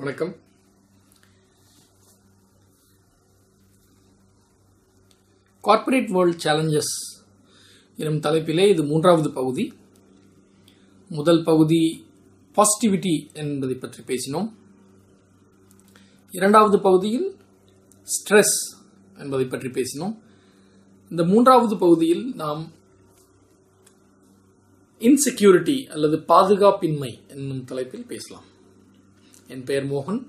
வணக்கம். Corporate world challenges எனும் தலைப்பிலே இது மூன்றாவது பகுதி. முதல் பகுதி பாசிட்டிவிட்டி என்பதை பற்றி பேசினோம். இரண்டாவது பகுதியில் ஸ்ட்ரெஸ் என்பதை பற்றி பேசினோம். இந்த மூன்றாவது பகுதியில் நாம் இன்செக்யூரிட்டி அல்லது பாதுகாப்பின்மை என்னும் தலைப்பில் பேசலாம். என் பெயர் மோகன்.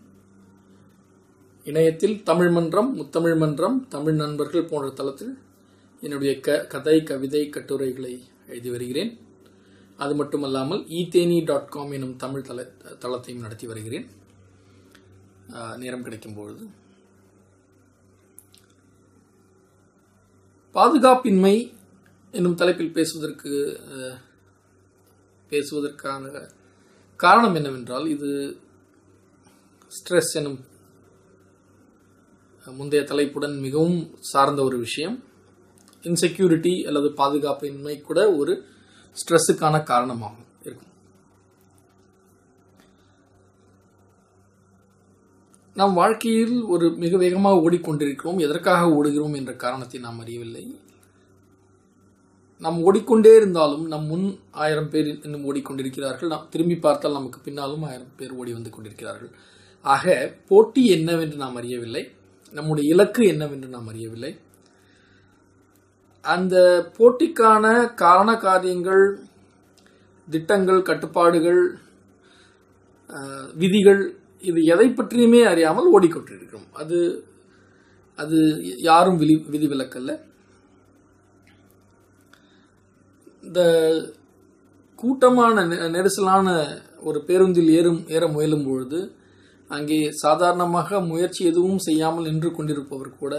இணையத்தில் தமிழ் மன்றம் முத்தமிழ் மன்றம் தமிழ் நண்பர்கள் போன்ற தளத்தில் என்னுடைய க கதை கவிதை கட்டுரைகளை எழுதி வருகிறேன். அது மட்டுமல்லாமல் ஈதேனி டாட் காம் எனும் தமிழ் தள தளத்தையும் நடத்தி வருகிறேன். நேரம் கிடைக்கும்பொழுது. பாதுகாப்பின்மை என்னும் தலைப்பில் பேசுவதற்கு பேசுவதற்கான காரணம் என்னவென்றால் இது ஸ்ட்ரெஸ் எனும் முந்தைய தலைப்புடன் மிகவும் சார்ந்த ஒரு விஷயம். இன்செக்யூரிட்டி அல்லது பாதுகாப்பின்மை கூட ஒரு ஸ்ட்ரெஸ்ஸுக்கான காரணமாகும். இருக்கும். நாம் வாழ்க்கையில் ஒரு மிக வேகமாக ஓடிக்கொண்டிருக்கிறோம். எதற்காக ஓடுகிறோம் என்ற காரணத்தை நாம் அறியவில்லை. நாம் ஓடிக்கொண்டே இருந்தாலும் நம் முன் ஆயிரம் பேர் இன்னும் ஓடிக்கொண்டிருக்கிறார்கள். நாம் திரும்பி பார்த்தால் நமக்கு பின்னாலும் ஆயிரம் பேர் ஓடி வந்து கொண்டிருக்கிறார்கள். ஆக போட்டி என்னவென்று நாம் அறியவில்லை. நம்முடைய இலக்கு என்னவென்று நாம் அறியவில்லை. அந்த போட்டிக்கான காரண காரியங்கள் திட்டங்கள் கட்டுப்பாடுகள் விதிகள் இது எதை பற்றியுமே அறியாமல் ஓடிக்கொண்டிருக்கிறோம். அது அது யாரும் விதி விதிவிலக்கல்ல. இந்த கூட்டமான நெ- நெரிசலான ஒரு பேருந்தில் ஏறும் ஏற முயலும் பொழுது அங்கே சாதாரணமாக முயற்சி எதுவும் செய்யாமல் நின்று கொண்டிருப்பவர் கூட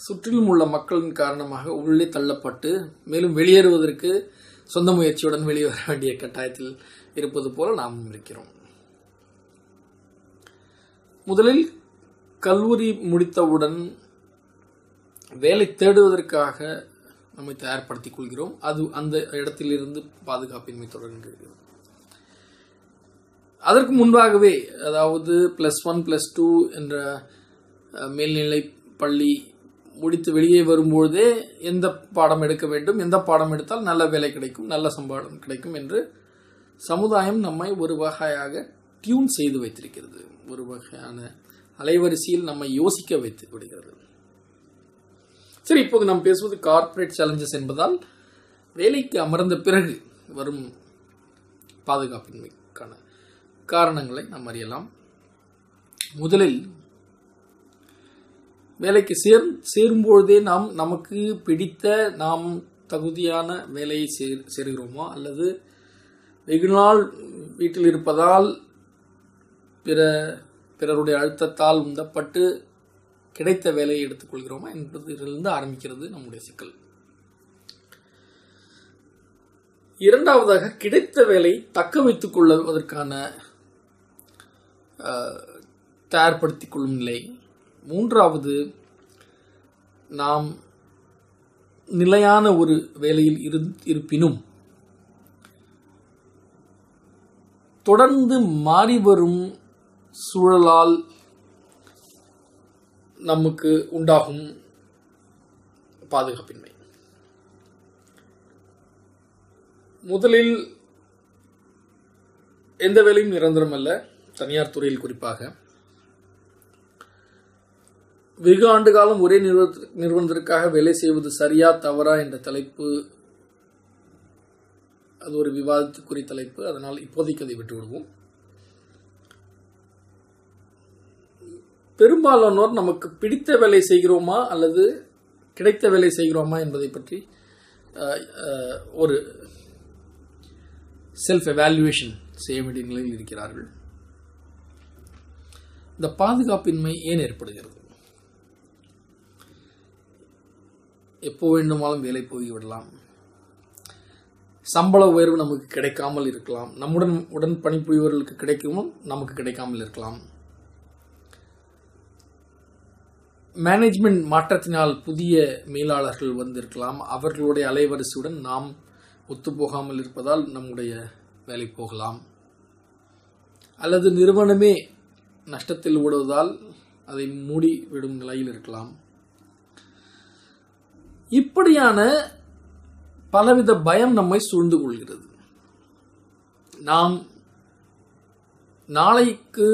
சுற்றிலும் உள்ள மக்களின் காரணமாக உள்ளே தள்ளப்பட்டு மேலும் வெளியேறுவதற்கு சொந்த முயற்சியுடன் வெளிவர வேண்டிய கட்டாயத்தில் இருப்பது போல நாமும் இருக்கிறோம். முதலில் கல்லூரி முடித்தவுடன் வேலை தேடுவதற்காக நம்மை தயார்படுத்திக் கொள்கிறோம். அது அந்த இடத்திலிருந்து பாதுகாப்பின்மை தொடர்கிறது. அதற்கு முன்பாகவே அதாவது பிளஸ் ஒன் பிளஸ் டூ என்ற மேல்நிலை பள்ளி முடித்து வெளியே வரும்பொழுதே எந்த பாடம் எடுக்க வேண்டும் எந்த பாடம் எடுத்தால் நல்ல வேலை கிடைக்கும் நல்ல சம்பளம் கிடைக்கும் என்று சமுதாயம் நம்மை ஒரு வகையாக டியூன் செய்து வைத்திருக்கிறது. ஒரு வகையான அலைவரிசையில் நம்மை யோசிக்க வைத்து விடுகிறது. சரி இப்போது நாம் பேசுவது கார்ப்பரேட் சேலஞ்சஸ் என்பதால் வேலைக்கு அமர்ந்த பிறகு வரும் பாதுகாப்பின்மை. காரணங்களை நாம் அறியலாம். முதலில் வேலைக்கு சேர் சேரும்பொழுதே நாம் நமக்கு பிடித்த நாம் தகுதியான வேலையை சேர் சேருகிறோமா? அல்லது வெகு நாள் வீட்டில் இருப்பதால் பிற பிறருடைய அழுத்தத்தால் உந்தப்பட்டு கிடைத்த வேலையை எடுத்துக்கொள்கிறோமா? என்பதிலிருந்து ஆரம்பிக்கிறது நம்முடைய சிக்கல். இரண்டாவதாக கிடைத்த வேலை தக்க வைத்துக் கொள்வதற்கான தயார்படுத்தி தயார்படுத்திக் கொள்ளும் நிலை. மூன்றாவது நாம் நிலையான ஒரு வேலையில் இரு- இருப்பினும் தொடர்ந்து மாறி வரும் சூழலால் நமக்கு உண்டாகும் பாதுகாப்பின்மை. முதலில் எந்த வேலையும் நிரந்தரம் அல்ல தனியார் துறையில் குறிப்பாக. வெகு ஆண்டு காலம் ஒரே நிறுவன- நிறுவனத்திற்காக வேலை செய்வது சரியா தவறா என்ற தலைப்பு. அது ஒரு விவாதத்துக்குரிய தலைப்பு. அதனால் இப்போதைக்கு அதை விட்டு விடுவோம் பெரும்பாலானோர் நமக்கு பிடித்த வேலை செய்கிறோமா அல்லது கிடைத்த வேலை செய்கிறோமா என்பதை பற்றி ஒரு செல்ஃப் எவாலுவேஷன் செய்ய வேண்டிய நிலையில் இருக்கிறார்கள். இந்த பாதுகாப்பின்மை ஏன் ஏற்படுகிறது? எப்போ வேண்டுமானாலும் வேலை போய்விடலாம் சம்பள உயர்வு நமக்கு கிடைக்காமல் இருக்கலாம். நம்முடன் உடன் பணிபுரிவர்களுக்கு கிடைக்கவும் நமக்கு கிடைக்காமல் இருக்கலாம். மேனேஜ்மெண்ட் மாற்றத்தினால் புதிய மேலாளர்கள் வந்திருக்கலாம். அவர்களுடைய அலைவரிசையுடன் நாம் ஒத்துப்போகாமல் இருப்பதால் நம்முடைய வேலை போகலாம். அல்லது நிறுவனமே நஷ்டத்தில் ஓடுவதால் அதை மூடி விடும் நிலையில் இருக்கலாம். இப்படியான பலவித பயம் நம்மை சூழ்ந்து கொள்கிறது. நாம் நாளைக்கு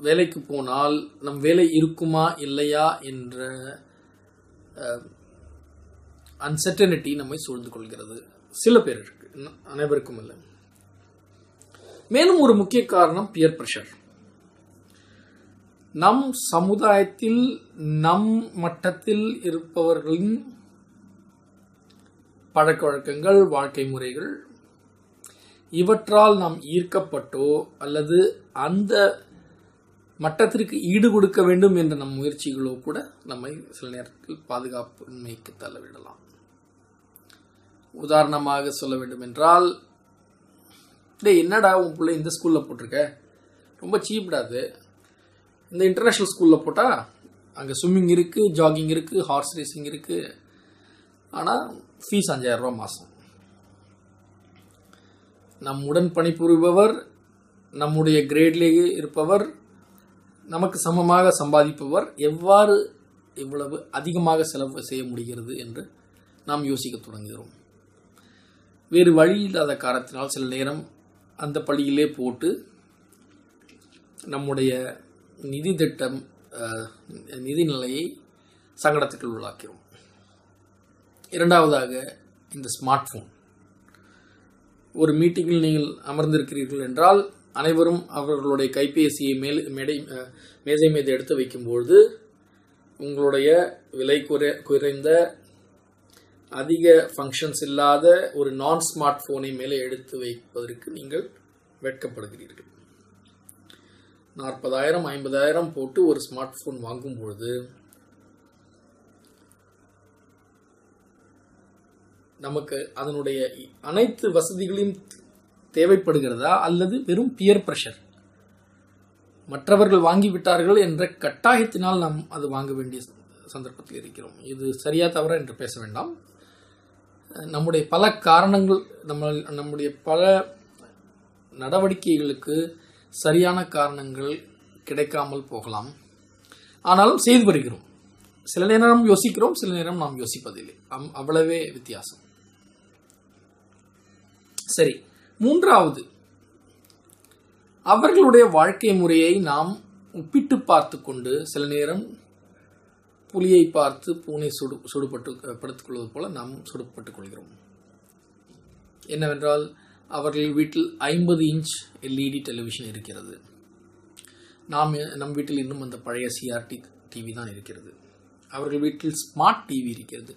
வேலைக்கு போனால் நம் வேலை இருக்குமா இல்லையா என்ற அன்சர்டனிட்டி நம்மை சூழ்ந்து கொள்கிறது. சில பேருக்கு அனைவருக்கும் இல்லை. மேலும் ஒரு முக்கிய காரணம் பியர் பிரஷர் நம் சமுதாயத்தில் நம் மட்டத்தில் இருப்பவர்களின் பழக்க வழக்கங்கள் வாழ்க்கை முறைகள் இவற்றால் நாம் ஈர்க்கப்பட்டோ அல்லது அந்த மட்டத்திற்கு ஈடு கொடுக்க வேண்டும் என்ற நம் முயற்சிகளோ கூட நம்மை சில நேரத்தில் பாதுகாப்பின்மைக்கு தள்ளவிடலாம். உதாரணமாக சொல்ல வேண்டும் என்றால் டேய் என்னடா உன் பிள்ளை இந்த ஸ்கூலில் போட்டிருக்க? ரொம்ப சீப்டாது இந்த இன்டர்நேஷ்னல் ஸ்கூலில் போட்டால் அங்கே ஸ்விம்மிங் இருக்குது ஜாகிங் இருக்குது ஹார்ஸ் ரேசிங் இருக்குது ஆனால் ஃபீஸ் அஞ்சாயிரம் மாதம் நம்முடன் பணிபுரிபவர் நம்முடைய கிரேட்லேயே இருப்பவர் நமக்கு சமமாக சம்பாதிப்பவர் எவ்வாறு இவ்வளவு அதிகமாக செலவு செய்ய முடிகிறது என்று நாம் யோசிக்க தொடங்குகிறோம். வேறு வழி இல்லாத காரணத்தினால் சில நேரம் அந்த பள்ளியிலே போட்டு நம்முடைய நிதி திட்டம் நிதி நிலையை சங்கடத்துக்கு உள்ளாக்கிறோம் இரண்டாவதாக இந்த ஸ்மார்ட் ஃபோன் ஒரு மீட்டிங்கில் நீங்கள் அமர்ந்திருக்கிறீர்கள் என்றால் அனைவரும் அவர்களுடைய கைபேசியை மேல் மேடை மேஜை மீது எடுத்து வைக்கும்பொழுது உங்களுடைய விலை குறை குறைந்த அதிக ஃபங்க்ஷன்ஸ் இல்லாத ஒரு நான் ஸ்மார்ட் ஃபோனை மேலே எடுத்து வைப்பதற்கு நீங்கள் வெட்கப்படுகிறீர்கள். நாற்பதாயிரம் ஐம்பதாயிரம் போட்டு ஒரு ஸ்மார்ட் ஃபோன் வாங்கும் பொழுது நமக்கு அதனுடைய அனைத்து வசதிகளையும் தேவைப்படுகிறதா அல்லது வெறும் பியர் பிரஷர் மற்றவர்கள் வாங்கிவிட்டார்கள் என்ற கட்டாயத்தினால் நாம் அது வாங்க வேண்டிய சந்தர்ப்பத்தில் இருக்கிறோம். இது சரியா தவறா என்று பேச வேண்டாம். நம்முடைய பல காரணங்கள் நம்ம நம்முடைய பல நடவடிக்கைகளுக்கு சரியான காரணங்கள் கிடைக்காமல் போகலாம். ஆனாலும் செய்து வருகிறோம். சில நேரம் யோசிக்கிறோம் சில நேரம் நாம் யோசிப்பதில்லை. அவ்வளவே வித்தியாசம். சரி மூன்றாவது. அவர்களுடைய வாழ்க்கை முறையை நாம் ஒப்பிட்டு பார்த்து கொண்டு சில நேரம் புலியை பார்த்து பூனை சுடு சுடுபட்டு படுத்துக் கொள்வது போல நாம் சுடுபட்டுக் கொள்கிறோம். என்னவென்றால் அவர்கள் வீட்டில் ஐம்பது இன்ச் எல்இடி டெலிவிஷன் இருக்கிறது. நாம் நம் வீட்டில் இன்னும் அந்த பழைய சிஆர்டி டிவி தான் இருக்கிறது. அவர்கள் வீட்டில் ஸ்மார்ட் டிவி இருக்கிறது.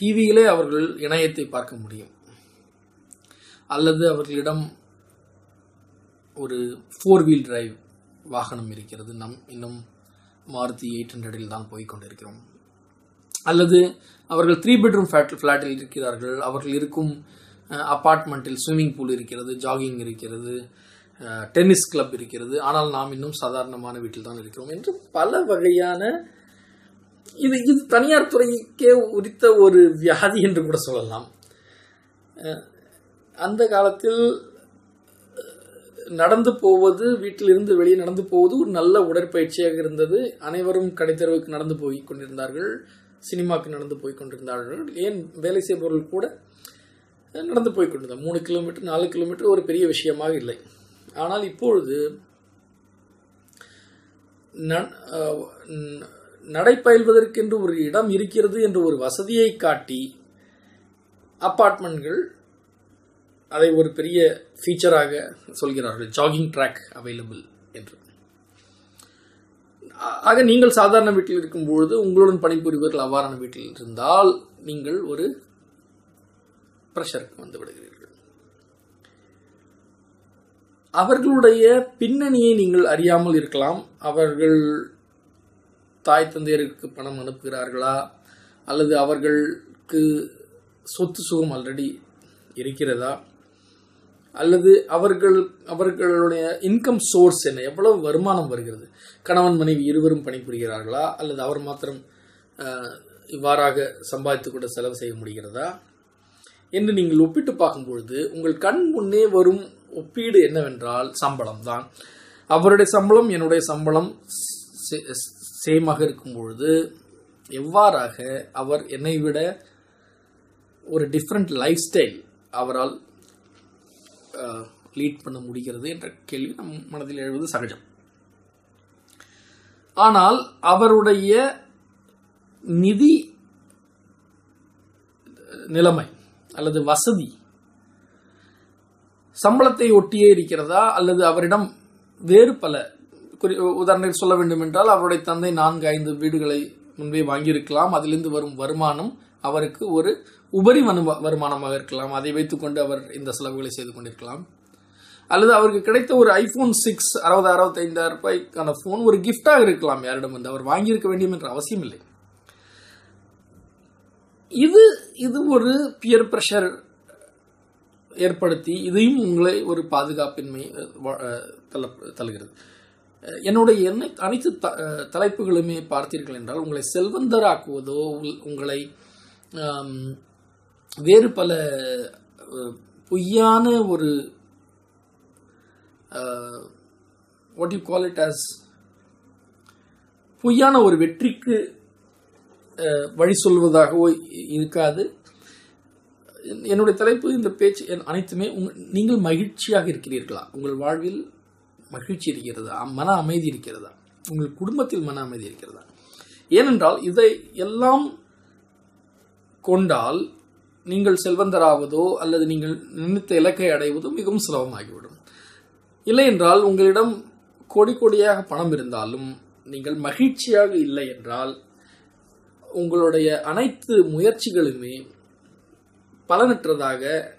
டிவியிலே அவர்கள் இணையத்தை பார்க்க முடியும். அல்லது அவர்களிடம் ஒரு ஃபோர் வீல் டிரைவ் வாகனம் இருக்கிறது. நம் இன்னும் மாருதி எயிட் ஹண்ட்ரடில் தான் போய் கொண்டிருக்கிறோம். அல்லது அவர்கள் த்ரீ பெட்ரூம் ஃபிளாட் ஃப்ளாட்டில் இருக்கிறார்கள். அவர்கள் இருக்கும் அப்பார்ட்மெண்ட்டில் ஸ்விம்மிங் பூல் இருக்கிறது ஜாகிங் இருக்கிறது டென்னிஸ் கிளப் இருக்கிறது. ஆனால் நாம் இன்னும் சாதாரணமான வீட்டில் தான் இருக்கிறோம் என்று பல வகையான இது இது தனியார் துறைக்கே உரித்த ஒரு வியாதி என்று கூட சொல்லலாம். அந்த காலத்தில் நடந்து போவது வீட்டிலிருந்து வெளியே நடந்து போவது ஒரு நல்ல உடற்பயிற்சியாக இருந்தது. அனைவரும் கடைத்தெருவுக்கு நடந்து போய் கொண்டிருந்தார்கள் சினிமாக்கு நடந்து போய் கொண்டிருந்தார்கள். ஏன் வேலை செய்பவர்கள் கூட நடந்து போய் கொண்டிருந்தார் மூணு கிலோமீட்டர் நாலு கிலோமீட்டர் ஒரு பெரிய விஷயமாக இல்லை. ஆனால் இப்பொழுது நடைபயில்வதற்கென்று ஒரு இடம் இருக்கிறது என்ற ஒரு வசதியை காட்டி அப்பார்ட்மெண்ட்கள் அதை ஒரு பெரிய ஃபீச்சராக சொல்கிறார்கள். ஜாகிங் ட்ராக் அவைலபிள் என்று. ஆக நீங்கள் சாதாரண வீட்டில் இருக்கும்பொழுது உங்களுடன் பணிபுரிவர்கள் அவ்வாறான வீட்டில் இருந்தால் நீங்கள் ஒரு பிரஷருக்கு வந்து விடுகிறீர்கள் அவர்களுடைய பின்னணியை நீங்கள் அறியாமல் இருக்கலாம். அவர்கள் தாய் தந்தையருக்கு பணம் அனுப்புகிறார்களா? அல்லது அவர்களுக்கு சொத்து சுகம் ஆல்ரெடி இருக்கிறதா? அல்லது அவர்கள் அவர்களுடைய இன்கம் சோர்ஸ் என்ன? எவ்வளவு வருமானம் வருகிறது? கணவன் மனைவி இருவரும் பணிபுரிகிறார்களா? அல்லது அவர் மாத்திரம் இவ்வாறாக சம்பாதித்து கூட செலவு செய்ய முடிகிறதா? என்று நீங்கள் ஒப்பிட்டு பார்க்கும்பொழுது உங்கள் கண் முன்னே வரும் ஒப்பீடு என்னவென்றால் சம்பளம் தான் அவருடைய சம்பளம் என்னுடைய சம்பளம் சேமாக இருக்கும் பொழுது எவ்வாறாக அவர் என்னை விட ஒரு டிஃப்ரெண்ட் லைஃப் ஸ்டைல் அவரால் லீட் பண்ண முடிகிறது என்ற கேள்வி நம் மனதில் எழுவது சகஜம். ஆனால் அவருடைய நிதி நிலைமை அல்லது வசதி. சம்பளத்தை ஒட்டியே இருக்கிறதா? அல்லது அவரிடம் வேறு பல குறி உதாரணத்துக்கு சொல்ல வேண்டும் என்றால் அவருடைய தந்தை நான்கு ஐந்து வீடுகளை முன்பே வாங்கியிருக்கலாம். அதிலிருந்து வரும் வருமானம் அவருக்கு ஒரு உபரி மனு வருமானமாக இருக்கலாம். அதை வைத்துக்கொண்டு அவர் இந்த செலவுகளை செய்து கொண்டிருக்கலாம். அல்லது அவருக்கு கிடைத்த ஒரு ஐபோன் சிக்ஸ் அறுபது அறுபத்தைந்தாயிரம் ரூபாய்க்கான போன் ஒரு கிஃப்டாக இருக்கலாம். யாரிடம் வந்து அவர் வாங்கியிருக்க வேண்டும் என்ற அவசியம் இல்லை இது இது ஒரு பியர் பிரஷர் ஏற்படுத்தி இதையும் உங்களை ஒரு பாதுகாப்பின்மை தள்ளுகிறது. என்னுடைய என்ன அனைத்து தலைப்புகளுமே பார்த்தீர்கள் என்றால் உங்களை செல்வந்தராக்குவதோ உங்களை வேறு பல பொய்யான ஒரு what you call it as பொய்யான ஒரு வெற்றிக்கு வழி சொல்வதாகவோ இருக்காது. என்னுடைய தலைப்பு இந்த பேச்சு அனைத்துமே நீங்கள் மகிழ்ச்சியாக இருக்கிறீர்களா? உங்கள் வாழ்வில் மகிழ்ச்சி இருக்கிறதா? மன அமைதி இருக்கிறதா? உங்கள் குடும்பத்தில் மன அமைதி இருக்கிறதா? ஏனென்றால் இதை எல்லாம் கொண்டால் நீங்கள் செல்வந்தராவதோ அல்லது நீங்கள் நினைத்த இலக்கை அடைவதோ மிகவும் சுலபமாகிவிடும். இல்லை என்றால் உங்களிடம் கோடி கோடியாக பணம் இருந்தாலும் நீங்கள் மகிழ்ச்சியாக இல்லை என்றால் உங்களுடைய அனைத்து முயற்சிகளுமே பலனற்றதாக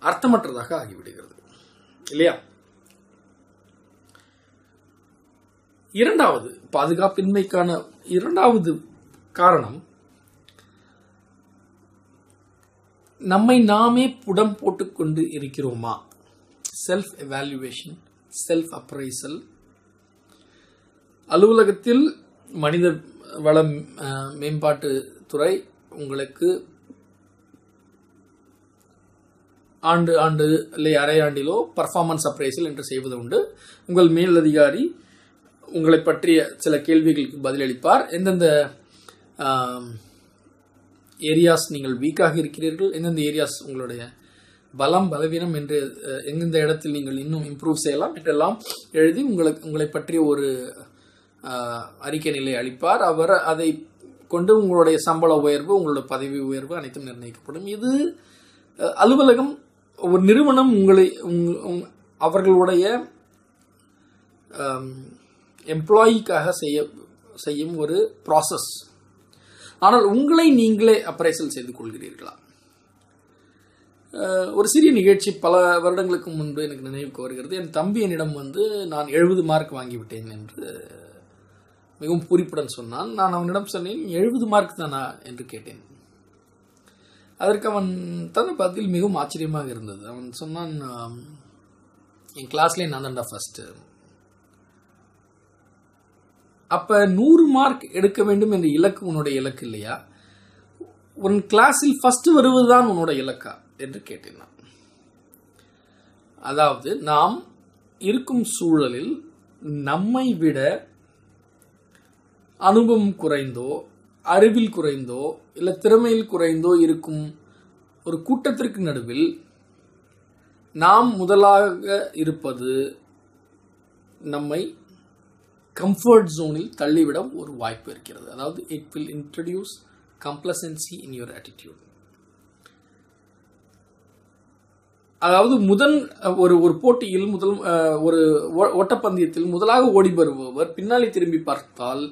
அர்த்தமற்றதாக ஆகிவிடுகிறது. இல்லையா? இரண்டாவது பாதுகாப்பின்மைக்கான இரண்டாவது காரணம் நம்மை நாமே புடம் போட்டுக்கொண்டு இருக்கிறோமா? செல்ஃப் எவாலுவேஷன் செல்ஃப் அப்ரைசல் அலுவலகத்தில் மனித வள மேம்பாட்டுத்துறை உங்களுக்கு ஆண்டு ஆண்டு இல்லை அரையாண்டிலோ பர்ஃபார்மன்ஸ் அப்ரைசல் என்று செய்வது உண்டு. உங்கள் மேலதிகாரி உங்களை பற்றிய சில கேள்விகளுக்கு பதிலளிப்பார். எந்தெந்த ஏரியாஸ் நீங்கள் வீக்காக இருக்கிறீர்கள்? எந்தெந்த ஏரியாஸ் உங்களுடைய பலம் பலவீனம் என்று எந்தெந்த இடத்தில் நீங்கள் இன்னும் இம்ப்ரூவ் செய்யலாம்? என்றெல்லாம் எழுதி உங்களுக்கு உங்களை பற்றிய ஒரு அறிக்கை நிலை அளிப்பார். அவர் அதை கொண்டு உங்களுடைய சம்பள உயர்வு உங்களுடைய பதவி உயர்வு அனைத்தும் நிர்ணயிக்கப்படும். இது அலுவலகம் ஒரு நிறுவனம் உங்களை அவர்களுடைய எம்ப்ளாயிக்காக செய்ய செய்யும் ஒரு ப்ராசஸ் ஆனால் உங்களை நீங்களே அப்ரைசல் செய்து கொள்கிறீர்களா? ஒரு சிறிய நிகழ்ச்சி பல வருடங்களுக்கு முன்பு எனக்கு நினைவுக்கு வருகிறது. என் தம்பி என்னிடம் வந்து நான் எழுபது மார்க் வாங்கிவிட்டேன் என்று மிகவும் பூரிப்புடன் சொன்னான் நான் அவனிடம் சொன்னேன் எழுபது மார்க் தானா என்று கேட்டேன். அதற்கு அவன் தந்த பதில் மிகவும் ஆச்சரியமாக இருந்தது. அவன் சொன்னான் என் கிளாஸ்லேயே நான் தான்டா ஃபஸ்ட்டு அப்ப நூறு மார்க் எடுக்க வேண்டும் என்ற இலக்கு உன்னுடைய இலக்கு இல்லையா? உன் கிளாஸில் ஃபர்ஸ்ட் வருவதுதான் உன்னோட இலக்கா? என்று கேட்டேன் நான். அதாவது நாம் இருக்கும் சூழலில் நம்மை விட அனுபவம் குறைந்தோ அறிவில் குறைந்தோ இல்லை திறமையில் குறைந்தோ இருக்கும் ஒரு கூட்டத்திற்கு நடுவில் நாம் முதலாக இருப்பது நம்மை கம்ஃபர்ட் ஜோனில் தள்ளிவிட ஒரு வாய்ப்பு இருக்கிறது. அதாவது it will introduce complacency in your attitude அதாவது முதல் ஒரு ஒரு போட்டியில் முதல் ஒரு ஓட்டப்பந்தயத்தில் முதலாக ஓடி வருபவர் பின்னாடி திரும்பி பார்த்தால்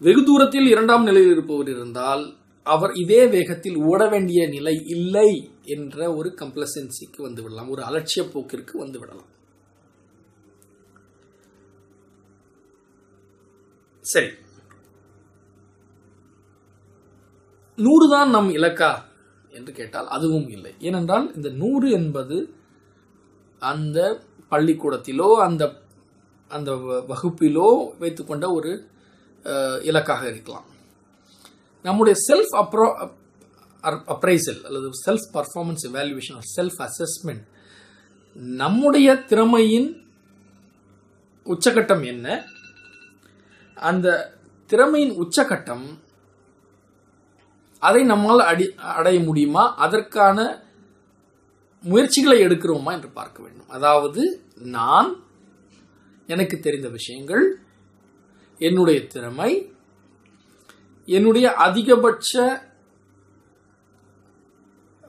வெகு தூரத்தில் இரண்டாம் நிலையில் இருப்பவர் இருந்தால் அவர் இதே வேகத்தில் ஓட வேண்டிய நிலை இல்லை என்ற ஒரு கம்ப்ளசன்சிக்கு வந்துவிடலாம். ஒரு அலட்சிய போக்கிற்கு வந்துவிடலாம். சரி. நூறு தான் நம் இலக்கா என்று கேட்டால் அதுவும் இல்லை. ஏனென்றால் இந்த நூறு என்பது அந்த பள்ளிக்கூடத்திலோ அந்த அந்த வகுப்பிலோ வைத்துக்கொண்ட ஒரு இலக்காக இருக்கலாம். நம்முடைய செல்ஃப் அப்ரோ அப்ரைசல் அல்லது self performance evaluation self assessment நம்முடைய திறமையின் உச்சகட்டம் என்ன? அந்த திறமையின் உச்சகட்டம் அதை நம்மால் அடி அடைய முடியுமா? அதற்கான முயற்சிகளை எடுக்கிறோமா என்று பார்க்க வேண்டும். அதாவது நான் எனக்கு தெரிந்த விஷயங்கள் என்னுடைய திறமை என்னுடைய அதிகபட்ச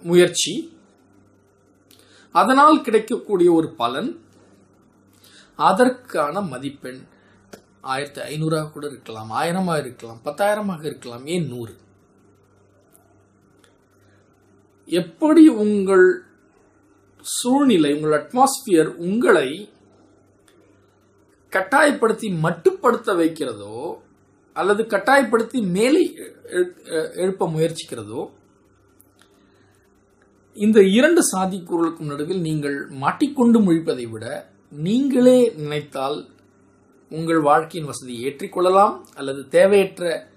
முயற்சி அதனால் கிடைக்கக்கூடிய ஒரு பலன் அதற்கான மதிப்பெண். ஆயிரத்தி ஐநூறாக கூட இருக்கலாம் ஆயிரமாக இருக்கலாம் பத்தாயிரமாக இருக்கலாம் ஏன் நூறு? எப்படி உங்கள் சூழ்நிலை உங்கள் அட்மாஸ்பியர் உங்களை கட்டாயப்படுத்தி மட்டுப்படுத்த வைக்கிறதோ அல்லது கட்டாயப்படுத்தி மேலே எழுப்ப முயற்சிக்கிறதோ இந்த இரண்டு சாதிக்கூறுகளுக்கும் நடுவில் நீங்கள் மாட்டிக்கொண்டு முழிப்பதை விட நீங்களே நினைத்தால் உங்கள் வாழ்க்கையின் வசதியை ஏற்றிக்கொள்ளலாம் அல்லது தேவையற்ற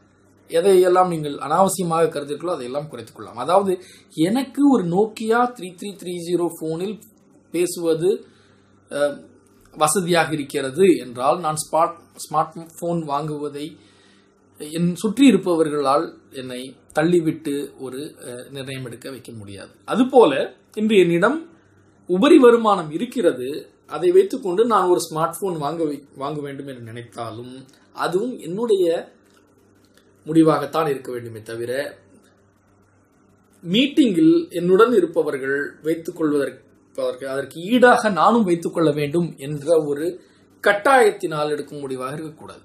எதையெல்லாம் நீங்கள் அனாவசியமாக கருதுகிறீர்களோ அதையெல்லாம் குறைத்துக் கொள்ளலாம். அதாவது எனக்கு ஒரு Nokia three three three zero ஃபோனில் பேசுவது வசதியாக இருக்கிறது என்றால் நான் ஸ்மார்ட் ஸ்மார்ட் ஃபோன் வாங்குவதை என் சுற்றி இருப்பவர்களால் என்னை தள்ளிவிட்டு ஒரு நிர்ணயம் எடுக்க வைக்க முடியாது. அதுபோல இன்று என்னிடம் உபரி வருமானம் இருக்கிறது அதை வைத்துக்கொண்டு நான் ஒரு ஸ்மார்ட் ஃபோன் வாங்க வை- வாங்க வேண்டும் என்று நினைத்தாலும் அதுவும் என்னுடைய முடிவாகத்தான் இருக்க வேண்டுமே தவிர மீட்டிங்கில் என்னுடன் இருப்பவர்கள் வைத்துக் கொள்வதற்கு அதற்கு ஈடாக நானும் வைத்துக் கொள்ள வேண்டும் என்ற ஒரு கட்டாயத்தினால் எடுக்கும் முடிவாக இருக்கக்கூடாது.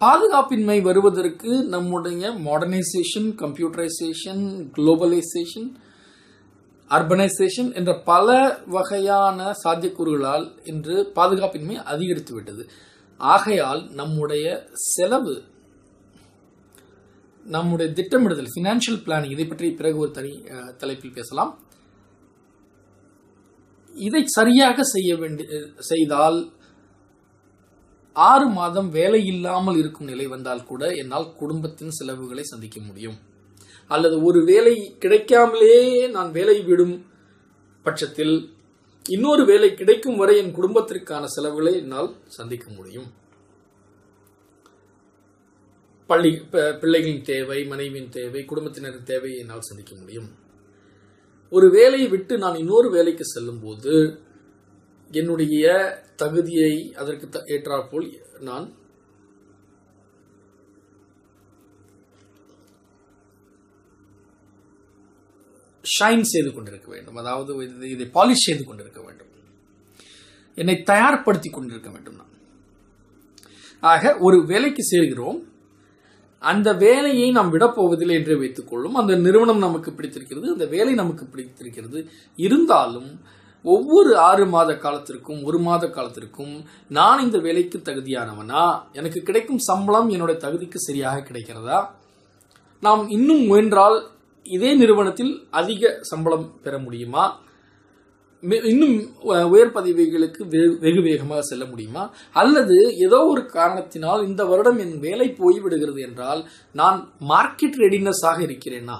பாதுகாப்பின்மை வருவதற்கு நம்முடைய மாடர்னைசேஷன் கம்ப்யூட்டரைசேஷன் குளோபலைசேஷன் அர்பனைசேஷன் என்ற பல வகையான சாத்தியக்கூறுகளால் இன்று பாதுகாப்பின்மை அதிகரித்து விட்டது ஆகையால் நம்முடைய செலவு நம்முடைய திட்டமிடுதல் ஃபினான்ஷியல் பிளானிங் இதை பற்றி பிறகு ஒரு தனி தலைப்பில் பேசலாம். இதை சரியாக செய்ய வேண்டிய செய்தால் ஆறு மாதம் வேலை இல்லாமல் இருக்கும் நிலை வந்தால் கூட என்னால் குடும்பத்தின் செலவுகளை சந்திக்க முடியும். அல்லது ஒரு வேலை கிடைக்காமலே நான் வேலை விடும் பட்சத்தில் இன்னொரு வேலை கிடைக்கும் வரை என் குடும்பத்திற்கான செலவுகளை என்னால் சந்திக்க முடியும். பள்ளி பிள்ளைகளின் தேவை மனைவியின் தேவை குடும்பத்தினரின் தேவையை என்னால் சந்திக்க முடியும். ஒரு வேலையை விட்டு நான் இன்னொரு வேலைக்கு செல்லும்போது என்னுடைய தகுதியை அதற்கு த- ஏற்றாற்போல் நான் ஷைன் செய்து கொண்டிருக்க வேண்டும். அதாவது இதை பாலிஷ் செய்து கொண்டிருக்க வேண்டும். என்னை தயார்படுத்தி கொண்டிருக்க வேண்டும் நான். ஆக ஒரு வேலைக்கு சேர்கிறோம். அந்த வேலையை நாம் விடப்போவதில்லை என்று வைத்துக்கொள்ளும் அந்த நிறுவனம் நமக்கு பிடித்திருக்கிறது அந்த வேலை நமக்கு பிடித்திருக்கிறது. இருந்தாலும் ஒவ்வொரு ஆறு மாத காலத்திற்கும் ஒரு மாத காலத்திற்கும் நான் இந்த வேலைக்கு தகுதியானவனா? எனக்கு கிடைக்கும் சம்பளம் என்னுடைய தகுதிக்கு சரியாக கிடைக்கிறதா? நாம் இன்னும் முயன்றால் இதே நிறுவனத்தில் அதிக சம்பளம் பெற முடியுமா? இன்னும் உயர் பதவிகளுக்கு வெகு வேகமாக செல்ல முடியுமா? அல்லது ஏதோ ஒரு காரணத்தினால் இந்த வருடம் என் வேலை போய்விடுகிறது என்றால் நான் மார்க்கெட் ரெடினஸாக இருக்கிறேனா?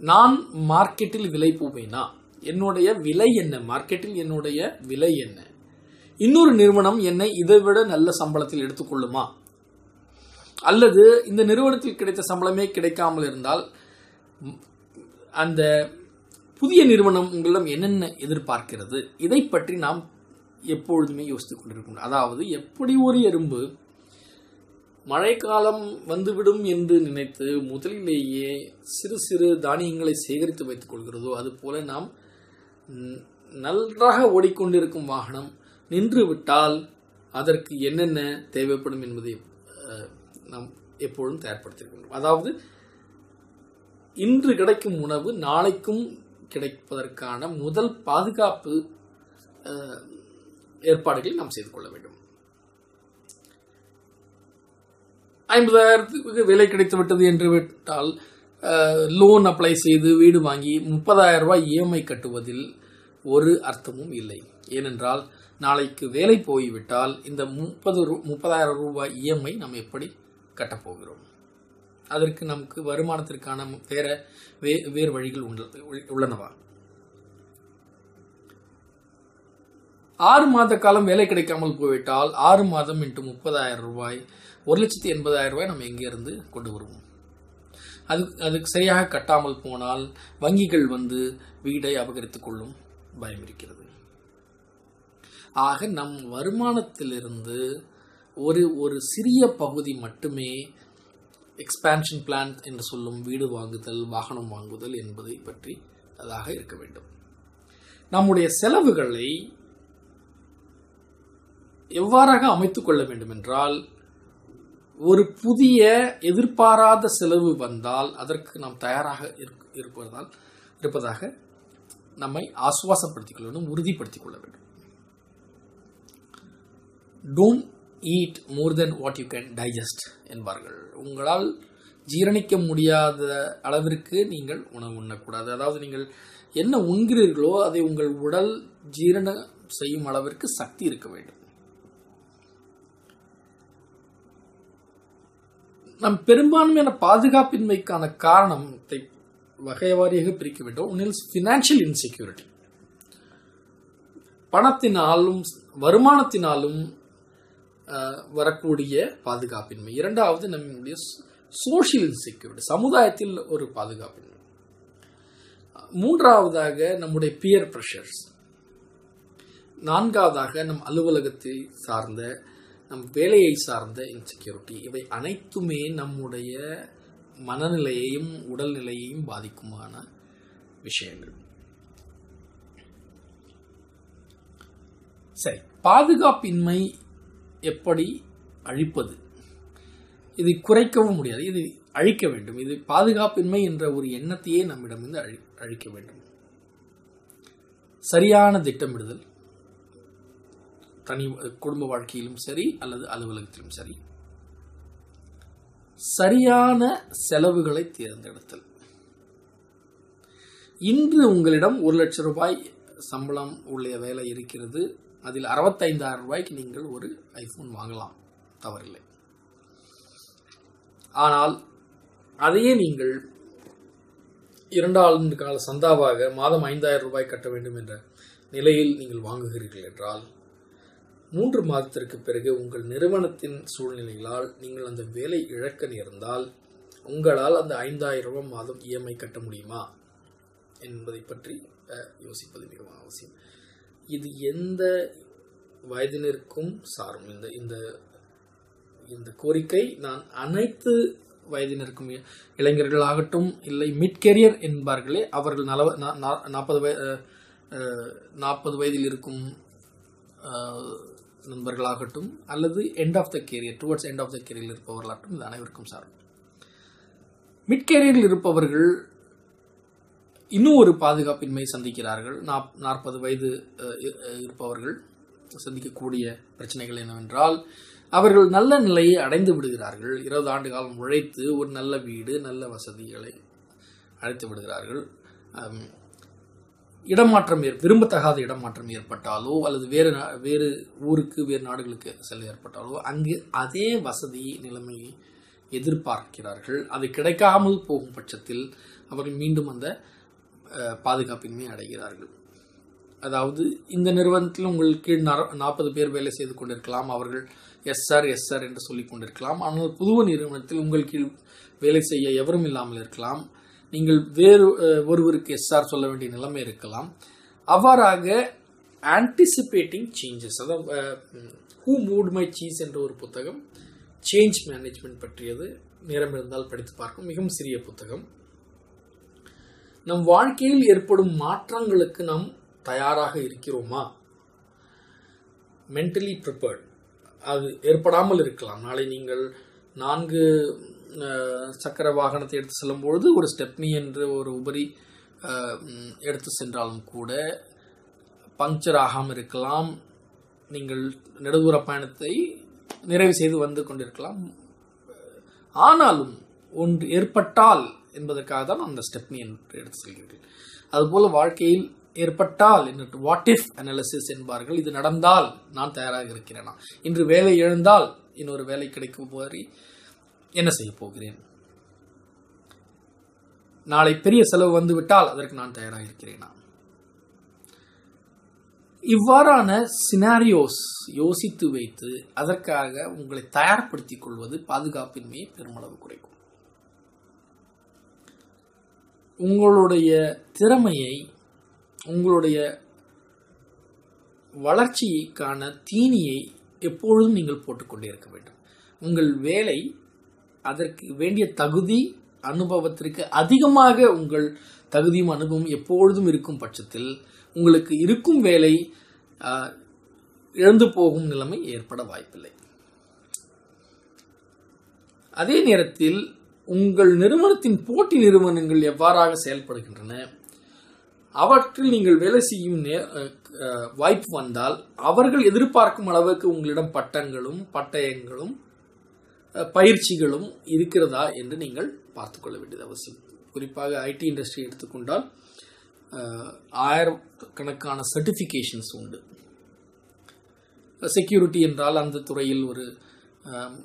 நான் மார்க்கெட்டில் விலை போவேனா? என்னுடைய விலை என்ன? மார்க்கெட்டில் என்னுடைய விலை என்ன? இன்னொரு நிறுவனம் என்னை இதைவிட நல்ல சம்பளத்தில் எடுத்துக்கொள்ளுமா? அல்லது இந்த நிறுவனத்தில் கிடைத்த சம்பளமே கிடைக்காமல் இருந்தால் அந்த புதிய நிறுவனம் உங்களிடம் என்னென்ன எதிர்பார்க்கிறது? இதை பற்றி நாம் எப்பொழுதுமே யோசித்துக் கொண்டிருக்கணும். அதாவது எப்படி ஒரு எறும்பு மழைக்காலம் வந்துவிடும் என்று நினைத்து முதலிலேயே சிறு சிறு தானியங்களை சேகரித்து வைத்துக் கொள்கிறதோ அதுபோல நாம் நன்றாக ஓடிக்கொண்டிருக்கும் வாகனம் நின்று விட்டால் அதற்கு என்னென்ன தேவைப்படும் என்பதை நாம் எப்பொழுதும் தயார்படுத்தியிருக்கின்றோம் அதாவது இன்று கிடைக்கும் உணவு நாளைக்கும் கிடைப்பதற்கான முதல் பாதுகாப்பு ஏற்பாடுகளை நாம் செய்து கொள்ள வேண்டும். ஐம்பதாயிரத்துக்கு விலை கிடைத்து விட்டது என்று விட்டால் லோன் அப்ளை செய்து வீடு வாங்கி முப்பதாயிரம் ரூபாய் இஎம்ஐ கட்டுவதில் ஒரு அர்த்தமும் இல்லை. ஏனென்றால் நாளைக்கு வேலை போய்விட்டால் இந்த முப்பது ரூ முப்பதாயிரம் ரூபாய் இஎம்ஐ நாம் எப்படி கட்டப்போகிறோம் அதற்கு நமக்கு வருமானத்திற்கான வேற வே வேறு வழிகள் உள்ளனவா? ஆறு மாத காலம் வேலை கிடைக்காமல் போய்விட்டால் ஆறு மாதம் இன்ட்டு முப்பதாயிரம் ரூபாய் ஒரு லட்சத்தி எண்பதாயிரம் ரூபாய் நம்ம எங்கேருந்து கொண்டு வருவோம். அது அதுக்கு சரியாக கட்டாமல் போனால் வங்கிகள் வந்து வீடை அபகரித்துக் கொள்ளும் பயம் இருக்கிறது. ஆக நம் வருமானத்திலிருந்து ஒரு ஒரு சிறிய பகுதி மட்டுமே எக்ஸ்பான்ஷன் பிளான் என்று சொல்லும் வீடு வாங்குதல் வாகனம் வாங்குதல் என்பதை பற்றி அதாக இருக்க வேண்டும். நம்முடைய செலவுகளை எவ்வாறாக அமைத்துக் கொள்ள வேண்டும் என்றால் ஒரு புதிய எதிர்பாராத செலவு வந்தால் அதற்கு நாம் தயாராக இருப்பதால் இருப்பதாக நம்மை ஆசுவாசப்படுத்திக் கொள்ள வேண்டும் உறுதிப்படுத்திக் கொள்ள வேண்டும். Don't eat more then what you can digest என்பார்கள். உங்களால் ஜீரணிக்க முடியாத அளவிற்கு நீங்கள் உணவு உண்ணக்கூடாது. அதாவது நீங்கள் என்ன உண்கிறீர்களோ அதை உங்கள் உடல் ஜீரணம் செய்யும் அளவிற்கு சக்தி இருக்க வேண்டும். நம் பெரும்பான்மையான பாதுகாப்பின்மைக்கான காரணத்தை வகை வாரியாக பிரிக்க வேண்டும். ஒன்றில் ஃபினான்ஷியல் இன்செக்யூரிட்டி பணத்தினாலும் வருமானத்தினாலும் வரக்கூடிய பாதுகாப்பின்மை. இரண்டாவது நம்முடைய சோஷியல் செக்யூரிட்டி சமுதாயத்தில் ஒரு பாதுகாப்பின்மை. மூன்றாவதாக நம்முடைய பியர் ப்ரெஷர்ஸ் நான்காவதாக நம் அலுவலகத்தை சார்ந்த நம் வேலையை சார்ந்த இன்செக்யூரிட்டி இவை அனைத்துமே நம்முடைய மனநிலையையும் உடல்நிலையையும் பாதிக்குமான விஷயங்கள். சரி. பாதுகாப்பின்மை எப்படி அழிப்பது? இதை குறைக்கவும் முடியாது. இது அழிக்க வேண்டும். இது பாதுகாப்பின்மை என்ற ஒரு எண்ணத்தையே நம்மிடமிருந்து அழி அழிக்க வேண்டும். சரியான திட்டமிடுதல் தனி குடும்ப வாழ்க்கையிலும் சரி அல்லது அலுவலகத்திலும் சரி. சரியான செலவுகளை தேர்ந்தெடுத்தல். இன்று உங்களிடம் ஒரு லட்சம் ரூபாய் சம்பளம் உள்ள வேலை இருக்கிறது. அதில் அறுபத்தைந்தாயிரம் ரூபாய்க்கு நீங்கள் ஒரு ஐஃபோன் வாங்கலாம். தவறில்லை. ஆனால் அதையே நீங்கள் இரண்டு ஆண்டு கால சந்தாவாக மாதம் ஐந்தாயிரம் ரூபாய் கட்ட வேண்டும் என்ற நிலையில் நீங்கள் வாங்குகிறீர்கள் என்றால் மூன்று மாதத்திற்கு பிறகு உங்கள் நிறுவனத்தின் சூழ்நிலைகளால் நீங்கள் அந்த வேலை இழக்க நேர்ந்தால் உங்களால் அந்த ஐந்தாயிரம் ரூபாய் மாதம் இஎம்ஐ கட்ட முடியுமா? என்பதை பற்றி யோசிப்பது மிகவும் அவசியம். இது எந்த வயதினருக்கும் சாரும். இந்த இந்த இந்த கோரிக்கை நான் அனைத்து வயதினருக்கும் இளைஞர்களாகட்டும் இல்லை மிட் கெரியர் என்பார்களே அவர்கள் நலவ நா- நா- நாற்பது வய நாற்பது வயதில் இருக்கும் நண்பர்களாகட்டும் அல்லது end of the career towards end of the கேரியரில் இருப்பவர்களாகட்டும் இது அனைவருக்கும் சாரும். மிட் கேரியரில் இருப்பவர்கள் இன்னும் ஒரு பாதுகாப்பின்மை சந்திக்கிறார்கள். நாப் நாற்பது வயது இருப்பவர்கள் சந்திக்கக்கூடிய பிரச்சனைகள் என்னவென்றால் அவர்கள் நல்ல நிலையை அடைந்து விடுகிறார்கள். இருபது ஆண்டு காலம் உழைத்து ஒரு நல்ல வீடு நல்ல வசதிகளை அழைத்து விடுகிறார்கள். இடமாற்றம் ஏற் விரும்பத்தகாத இடமாற்றம் ஏற்பட்டாலோ அல்லது வேறு நா- வேறு ஊருக்கு வேறு நாடுகளுக்கு செல்ல ஏற்பட்டாலோ அங்கு அதே வசதி நிலைமையை எதிர்பார்க்கிறார்கள். அது கிடைக்காமல் போகும் பட்சத்தில் அவர்கள் மீண்டும் அந்த பாதுகாப்பின்மை அடைகிறார்கள். அதாவது இந்த நிறுவனத்தில் உங்கள் கீழ் நாற்பது பேர் வேலை செய்து கொண்டிருக்கலாம். அவர்கள் எஸ் சார் எஸ் சார் என்று சொல்லிக் கொண்டிருக்கலாம். ஆனால் புதுவ நிறுவனத்தில் உங்கள் கீழ் வேலை செய்ய எவரும் இல்லாமல் இருக்கலாம். நீங்கள் வேறு ஒருவருக்கு எஸ்ஆர் சொல்ல வேண்டிய நிலைமை இருக்கலாம். அவ்வாறாக ஆன்டிசிபேட்டிங் சேஞ்சஸ் அதாவது ஹூ மூட் மை சீஸ் என்ற ஒரு புத்தகம் சேஞ்ச் மேனேஜ்மெண்ட் பற்றியது நேரம் இருந்தால் படித்து பார்க்கும். மிகவும் சிறிய புத்தகம். நம் வாழ்க்கையில் ஏற்படும் மாற்றங்களுக்கு நாம் தயாராக இருக்கிறோமா? மென்டலி ப்ரிப்பேர்ட் அது ஏற்படாமல் இருக்கலாம். நாளை நீங்கள் நான்கு சக்கர வாகனத்தை எடுத்து செல்லும்பொழுது ஒரு ஸ்டெப்னி என்று ஒரு உபரி எடுத்து சென்றாலும் கூட பங்க்சர் ஆகாமல் இருக்கலாம். நீங்கள் நெடுதூர பயணத்தை நிறைவு செய்து வந்து கொண்டிருக்கலாம். ஆனாலும் ஒன்று ஏற்பட்டால் என்பதற்காக தான் அந்த ஸ்டெப்னி என்று எடுத்து செல்கிறீர்கள் அதுபோல வாழ்க்கையில் ஏற்பட்டால் என்று வாட் இஃப் அனாலிசிஸ் என்பார்கள் இது நடந்தால் நான் தயாராக இருக்கிறேனா? இன்று வேலை எழுந்தால் இன்னொரு வேலை கிடைக்கும் போறி என்ன செய்ய போகிறேன்? நாளை பெரிய செலவு வந்துவிட்டால் அதற்கு நான் தயாராக இருக்கிறேனா? இவ்வாறான சினாரியோஸ் யோசித்து வைத்து அதற்காக உங்களை தயார்படுத்திக் கொள்வது பாதுகாப்பின்மையை பெருமளவு குறைக்கும். உங்களுடைய திறமையை உங்களுடைய வளர்ச்சிக்கான தீனியை எப்பொழுதும் நீங்கள் போட்டுக்கொண்டே இருக்க வேண்டும். உங்கள் வேலை அதற்கு வேண்டிய தகுதி அனுபவத்திற்கு அதிகமாக உங்கள் தகுதியும் அனுபவம் எப்பொழுதும் இருக்கும் பட்சத்தில் உங்களுக்கு இருக்கும் வேலை இழந்து போகும் நிலைமை ஏற்பட வாய்ப்பில்லை. அதே நேரத்தில் உங்கள் நிறுவனத்தின் போட்டி நிறுவனங்கள் எவ்வாறாக செயல்படுகின்றன? அவற்றில் நீங்கள் வேலை செய்யும் நே- வாய்ப்பு வந்தால் அவர்கள் எதிர்பார்க்கும் அளவுக்கு உங்களிடம் பட்டங்களும் பட்டயங்களும் பயிற்சிகளும் இருக்கிறதா என்று நீங்கள் பார்த்துக்கொள்ள வேண்டியது அவசியம். குறிப்பாக ஐடி இண்டஸ்ட்ரி எடுத்துக்கொண்டால் ஆயிரக்கணக்கான சர்டிஃபிகேஷன்ஸ் உண்டு. செக்யூரிட்டி என்றால் அந்த துறையில் ஒரு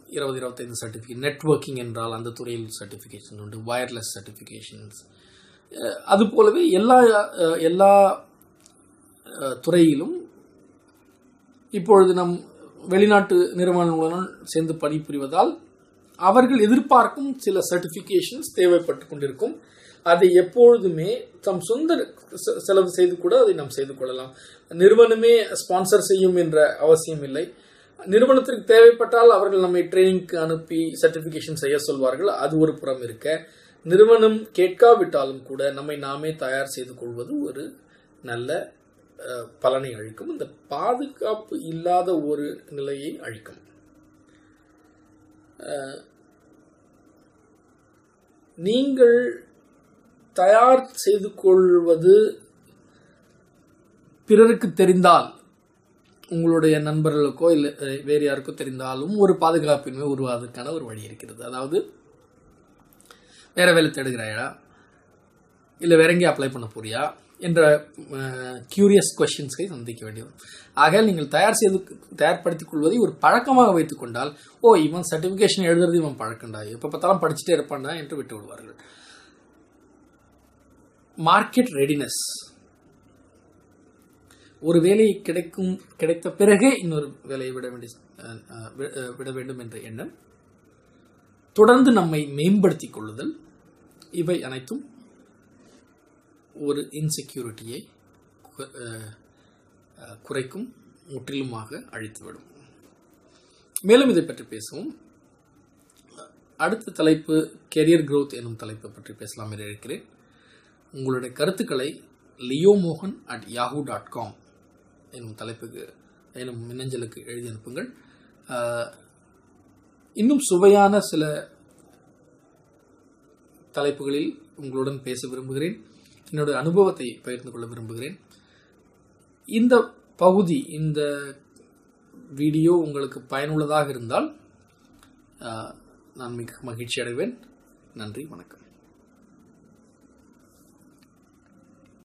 இருபது இருபத்தைந்து சர்டிஃபிகேட் நெட்வொர்க்கிங் என்றால் அந்த துறையில் சர்டிஃபிகேஷன் உண்டு வயர்லெஸ் சர்டிஃபிகேஷன்ஸ் அது போலவே எல்லா எல்லா துறையிலும் இப்பொழுது நம் வெளிநாட்டு நிறுவனங்களுடன் சேர்ந்து பணிபுரிவதால் அவர்கள் எதிர்பார்க்கும் சில சர்டிஃபிகேஷன்ஸ் தேவைப்பட்டு கொண்டிருக்கும். அதை எப்பொழுதுமே தம் சொந்த செ- செலவு செய்து கூட அதை நாம் செய்து கொள்ளலாம். நிறுவனமே ஸ்பான்சர் செய்யும் என்ற அவசியம் இல்லை நிறுவனத்திற்கு தேவைப்பட்டால் அவர்கள் நம்மை ட்ரைனிங்க்கு அனுப்பி சர்டிஃபிகேஷன் செய்ய சொல்வார்கள். அது ஒரு புறம் இருக்க. நிறுவனம் கேட்காவிட்டாலும் கூட நம்மை நாமே தயார் செய்து கொள்வது ஒரு நல்ல பலனை அழிக்கும் இந்த பாதுகாப்பு இல்லாத ஒரு நிலையை அழிக்கும். நீங்கள் தயார் செய்து கொள்வது பிறருக்கு தெரிந்தால் உங்களுடைய நண்பர்களுக்கோ இல்லை வேறு யாருக்கோ தெரிந்தாலும் ஒரு பாதுகாப்பின்மை உருவாவதற்கான ஒரு வழி இருக்கிறது. அதாவது வேற வேலை தேடுகிறாயா? இல்லை வேற எங்கேயும் அப்ளை பண்ண போறியா? என்ற கியூரியஸ் கொஷின்ஸ்கை சந்திக்க வேண்டியது. ஆக நீங்கள் தயார் செய்து தயார்படுத்திக் கொள்வதை ஒரு பழக்கமாக வைத்துக் கொண்டால் ஓ இவன் சர்டிஃபிகேஷன் எழுதுறது இவன் பழக்கண்டா எப்போ பார்த்தாலும் படிச்சுட்டே இருப்பான்டா என்று விட்டு விடுவார்கள் மார்க்கெட் ரெடினஸ் ஒரு வேலை கிடைக்கும் கிடைத்த பிறகே இன்னொரு வேலையை விட வேண்டிய வி- விட வேண்டும் என்ற எண்ணம். தொடர்ந்து நம்மை மேம்படுத்திக் கொள்ளுதல். இவை அனைத்தும் ஒரு இன்செக்யூரிட்டியை குறைக்கும் முற்றிலுமாக அழித்துவிடும். மேலும் இதை பற்றி பேசுவோம். அடுத்த தலைப்பு கெரியர் க்ரோத் எனும் தலைப்பை பற்றி பேசலாம் என இருக்கிறேன். உங்களுடைய கருத்துக்களை லியோ மோகன் அட் யாஹூ டாட் காம் எனும் தலைப்புக்கு எனும் மின்னஞ்சலுக்கு எழுதி அனுப்புங்கள். இன்னும் சுவையான சில தலைப்புகளில் உங்களுடன் பேச விரும்புகிறேன். என்னுடைய அனுபவத்தை பகிர்ந்து கொள்ள விரும்புகிறேன். இந்த பகுதி இந்த வீடியோ உங்களுக்கு பயனுள்ளதாக இருந்தால் நான் மிக மகிழ்ச்சி அடைவேன் நன்றி வணக்கம்.